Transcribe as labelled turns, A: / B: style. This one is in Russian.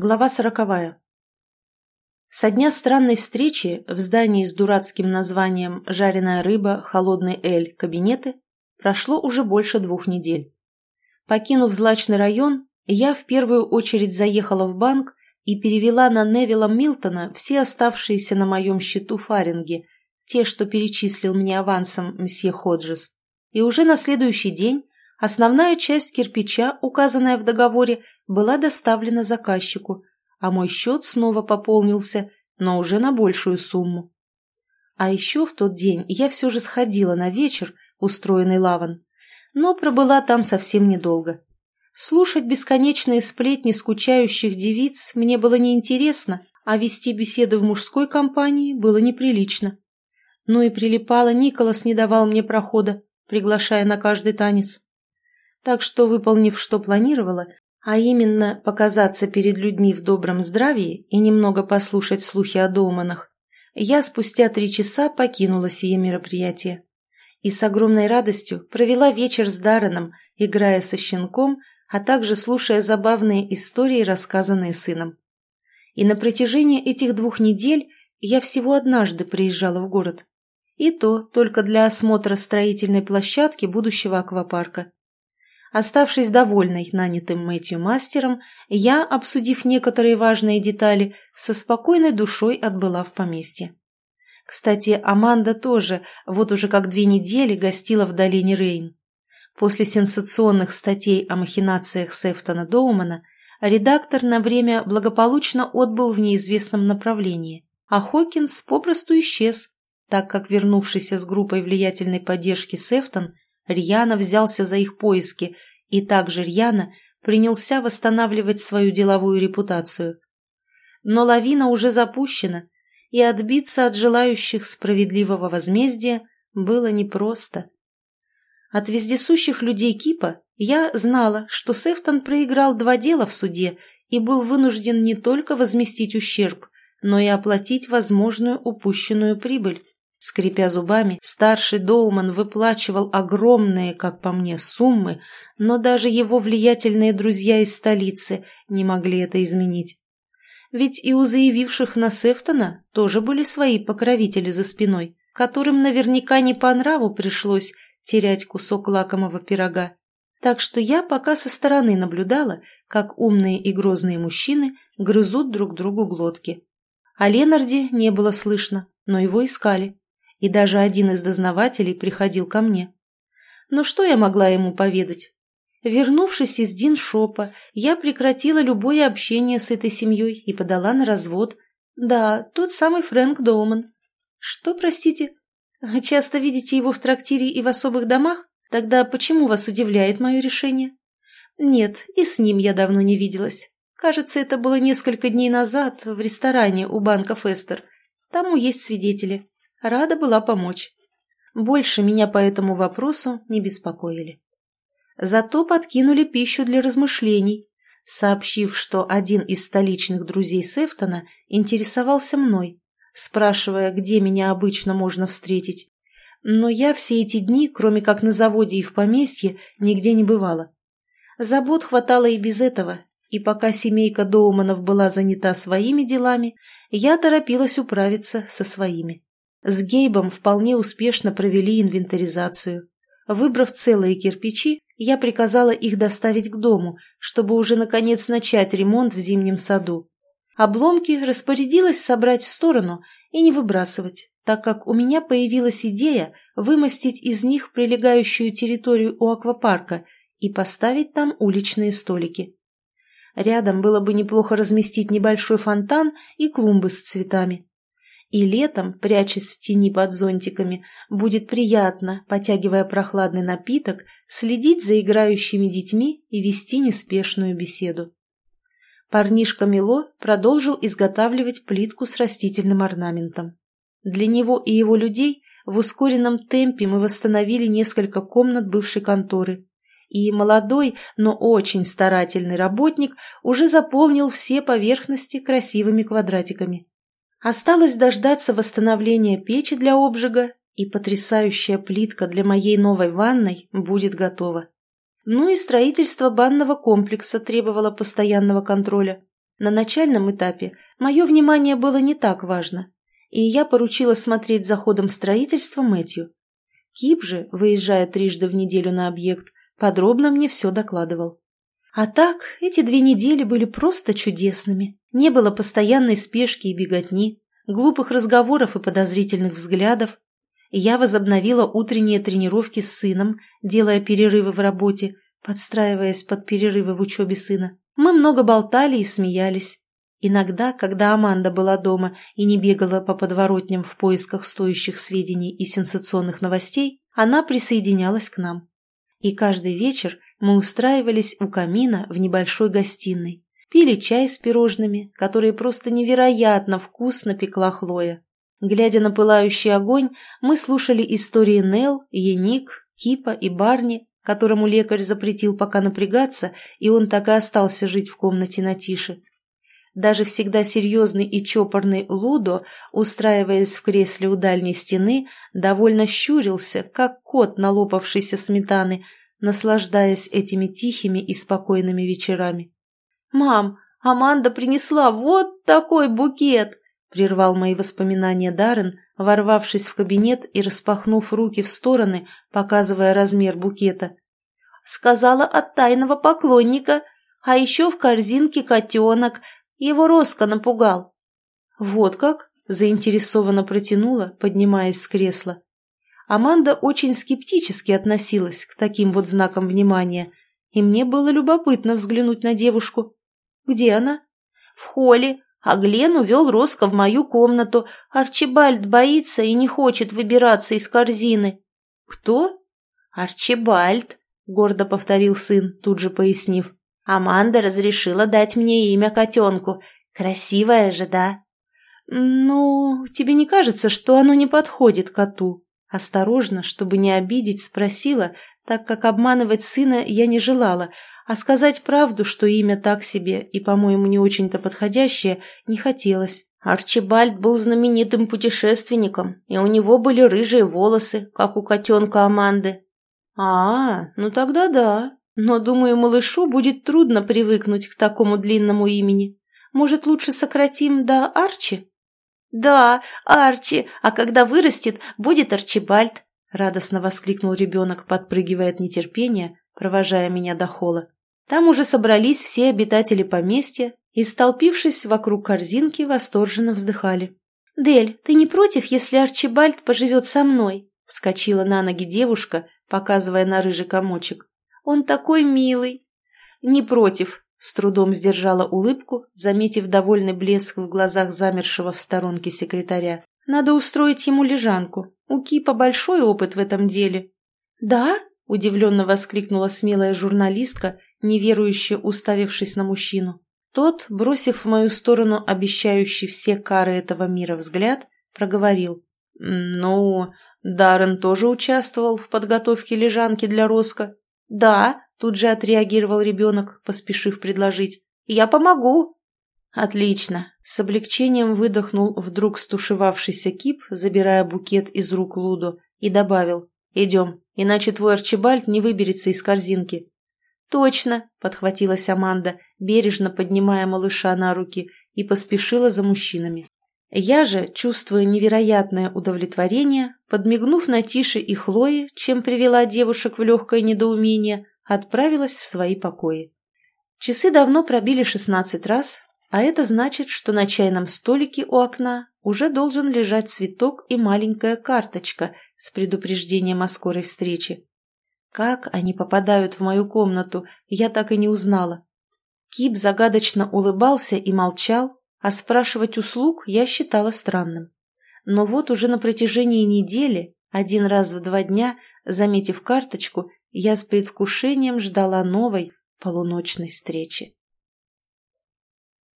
A: Глава сороковая. Со дня странной встречи в здании с дурацким названием «Жареная рыба, холодный эль, кабинеты» прошло уже больше двух недель. Покинув злачный район, я в первую очередь заехала в банк и перевела на Невилла Милтона все оставшиеся на моем счету фаринги, те, что перечислил мне авансом мсье Ходжес. И уже на следующий день основная часть кирпича, указанная в договоре, была доставлена заказчику, а мой счет снова пополнился, но уже на большую сумму. А еще в тот день я все же сходила на вечер, устроенный Лаван, но пробыла там совсем недолго. Слушать бесконечные сплетни скучающих девиц мне было неинтересно, а вести беседы в мужской компании было неприлично. Ну и прилипала Николас не давал мне прохода, приглашая на каждый танец. Так что, выполнив, что планировала, а именно показаться перед людьми в добром здравии и немного послушать слухи о Доуманах, я спустя три часа покинула сие мероприятие. И с огромной радостью провела вечер с Дарреном, играя со щенком, а также слушая забавные истории, рассказанные сыном. И на протяжении этих двух недель я всего однажды приезжала в город. И то только для осмотра строительной площадки будущего аквапарка. Оставшись довольной нанятым Мэтью мастером, я, обсудив некоторые важные детали, со спокойной душой отбыла в поместье. Кстати, Аманда тоже вот уже как две недели гостила в долине Рейн. После сенсационных статей о махинациях Сефтона Доумана редактор на время благополучно отбыл в неизвестном направлении, а Хокинс попросту исчез, так как вернувшийся с группой влиятельной поддержки Сефтон рьяно взялся за их поиски и также рьяно принялся восстанавливать свою деловую репутацию. Но лавина уже запущена, и отбиться от желающих справедливого возмездия было непросто. От вездесущих людей Кипа я знала, что Сефтон проиграл два дела в суде и был вынужден не только возместить ущерб, но и оплатить возможную упущенную прибыль. Скрипя зубами, старший Доуман выплачивал огромные, как по мне, суммы, но даже его влиятельные друзья из столицы не могли это изменить. Ведь и у заявивших на Сефтона тоже были свои покровители за спиной, которым наверняка не по нраву пришлось терять кусок лакомого пирога. Так что я пока со стороны наблюдала, как умные и грозные мужчины грызут друг другу глотки. О Ленарде не было слышно, но его искали и даже один из дознавателей приходил ко мне. Но что я могла ему поведать? Вернувшись из Диншопа, я прекратила любое общение с этой семьей и подала на развод. Да, тот самый Фрэнк Доуман. Что, простите? Часто видите его в трактире и в особых домах? Тогда почему вас удивляет мое решение? Нет, и с ним я давно не виделась. Кажется, это было несколько дней назад в ресторане у банка Фестер. Тому есть свидетели. Рада была помочь. Больше меня по этому вопросу не беспокоили. Зато подкинули пищу для размышлений, сообщив, что один из столичных друзей Сефтона интересовался мной, спрашивая, где меня обычно можно встретить. Но я все эти дни, кроме как на заводе и в поместье, нигде не бывала. Забот хватало и без этого, и пока семейка Доуманов была занята своими делами, я торопилась управиться со своими. С Гейбом вполне успешно провели инвентаризацию. Выбрав целые кирпичи, я приказала их доставить к дому, чтобы уже наконец начать ремонт в зимнем саду. Обломки распорядилась собрать в сторону и не выбрасывать, так как у меня появилась идея вымостить из них прилегающую территорию у аквапарка и поставить там уличные столики. Рядом было бы неплохо разместить небольшой фонтан и клумбы с цветами. И летом, прячась в тени под зонтиками, будет приятно, потягивая прохладный напиток, следить за играющими детьми и вести неспешную беседу. Парнишка Мило продолжил изготавливать плитку с растительным орнаментом. Для него и его людей в ускоренном темпе мы восстановили несколько комнат бывшей конторы. И молодой, но очень старательный работник уже заполнил все поверхности красивыми квадратиками. Осталось дождаться восстановления печи для обжига, и потрясающая плитка для моей новой ванной будет готова. Ну и строительство банного комплекса требовало постоянного контроля. На начальном этапе мое внимание было не так важно, и я поручила смотреть за ходом строительства Мэтью. Кип же, выезжая трижды в неделю на объект, подробно мне все докладывал. А так, эти две недели были просто чудесными. Не было постоянной спешки и беготни, глупых разговоров и подозрительных взглядов. Я возобновила утренние тренировки с сыном, делая перерывы в работе, подстраиваясь под перерывы в учебе сына. Мы много болтали и смеялись. Иногда, когда Аманда была дома и не бегала по подворотням в поисках стоящих сведений и сенсационных новостей, она присоединялась к нам. И каждый вечер мы устраивались у камина в небольшой гостиной, пили чай с пирожными, которые просто невероятно вкусно пекла Хлоя. Глядя на пылающий огонь, мы слушали истории Нел, Еник, Кипа и Барни которому лекарь запретил пока напрягаться, и он так и остался жить в комнате на тише. Даже всегда серьезный и чопорный Лудо, устраиваясь в кресле у дальней стены, довольно щурился, как кот, налопавшийся сметаны, наслаждаясь этими тихими и спокойными вечерами. «Мам, Аманда принесла вот такой букет!» — прервал мои воспоминания Даррен, ворвавшись в кабинет и распахнув руки в стороны, показывая размер букета. «Сказала от тайного поклонника, а еще в корзинке котенок. Его Роско напугал». «Вот как?» – заинтересованно протянула, поднимаясь с кресла. Аманда очень скептически относилась к таким вот знакам внимания, и мне было любопытно взглянуть на девушку. «Где она?» «В холле. А Глен увел Роско в мою комнату. Арчибальд боится и не хочет выбираться из корзины. «Кто?» «Арчибальд», — гордо повторил сын, тут же пояснив. «Аманда разрешила дать мне имя котенку. Красивое же, да?» «Ну, тебе не кажется, что оно не подходит коту?» Осторожно, чтобы не обидеть, спросила, так как обманывать сына я не желала, а сказать правду, что имя так себе и, по-моему, не очень-то подходящее, не хотелось. Арчибальд был знаменитым путешественником, и у него были рыжие волосы, как у котенка Аманды. А, ну тогда да. Но, думаю, малышу будет трудно привыкнуть к такому длинному имени. Может, лучше сократим до Арчи? Да, Арчи, а когда вырастет, будет Арчибальд, радостно воскликнул ребенок, подпрыгивая от нетерпения, провожая меня до холла. Там уже собрались все обитатели поместья и, столпившись вокруг корзинки, восторженно вздыхали. «Дель, ты не против, если Арчибальд поживет со мной?» — вскочила на ноги девушка, показывая на рыжий комочек. «Он такой милый!» «Не против!» — с трудом сдержала улыбку, заметив довольный блеск в глазах замершего в сторонке секретаря. «Надо устроить ему лежанку. У Кипа большой опыт в этом деле». «Да?» — удивленно воскликнула смелая журналистка неверующе уставившись на мужчину. Тот, бросив в мою сторону обещающий все кары этого мира взгляд, проговорил. «Ну, Даррен тоже участвовал в подготовке лежанки для Роско?» «Да», — тут же отреагировал ребенок, поспешив предложить. «Я помогу». «Отлично!» — с облегчением выдохнул вдруг стушевавшийся кип, забирая букет из рук Луду, и добавил. «Идем, иначе твой Арчибальд не выберется из корзинки». «Точно!» – подхватилась Аманда, бережно поднимая малыша на руки, и поспешила за мужчинами. Я же, чувствуя невероятное удовлетворение, подмигнув на Тише и Хлое, чем привела девушек в легкое недоумение, отправилась в свои покои. Часы давно пробили шестнадцать раз, а это значит, что на чайном столике у окна уже должен лежать цветок и маленькая карточка с предупреждением о скорой встрече. Как они попадают в мою комнату, я так и не узнала. Кип загадочно улыбался и молчал, а спрашивать услуг я считала странным. Но вот уже на протяжении недели, один раз в два дня, заметив карточку, я с предвкушением ждала новой полуночной встречи.